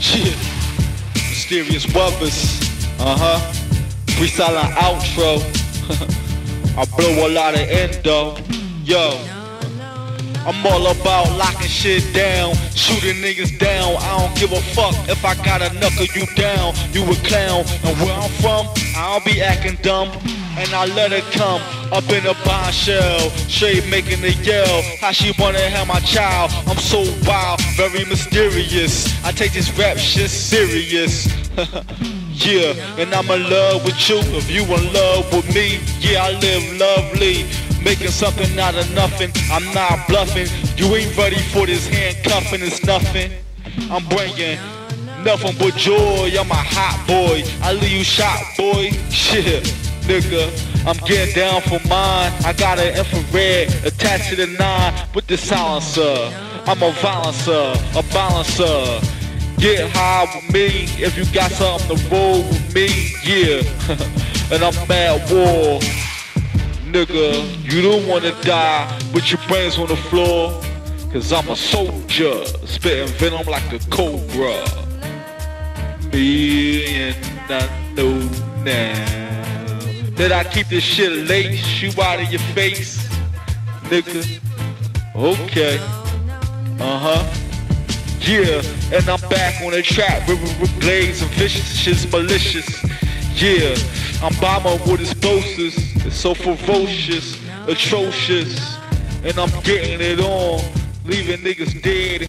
Shit. Mysterious Weathers. Uh huh. Freestyle outro. I blow a lot of endo. Yo. I'm all about locking shit down, shooting niggas down. I don't give a fuck if I gotta knuckle you down. You a clown, and where I'm from, I don't be acting dumb. And I let it come up in a bombshell, straight making a yell. How she wanna have my child? I'm so wild, very mysterious. I take this rap shit serious. yeah, and I'm in love with you. If you in love with me, yeah, I live lovely. Making something out of nothing, I'm not bluffing. You ain't ready for this handcuffing, it's nothing. I'm bringing nothing but joy. I'm a hot boy. I leave you shot, boy. Shit, nigga. I'm getting down for mine. I got an infrared attached to the nine with the silencer. I'm a balancer, a balancer. Get high with me if you got something to roll with me, yeah. and I'm mad war. Nigga, you don't wanna die with your brains on the floor. Cause I'm a soldier, spitting venom like a cobra. Me and I know now that I keep this shit late, shoot out of your face, nigga. Okay, uh huh. Yeah, and I'm back on the track, river with blades and vicious, shit's malicious. Yeah, I'm bombing with explosives, it's so ferocious, atrocious, and I'm getting it on, leaving niggas dead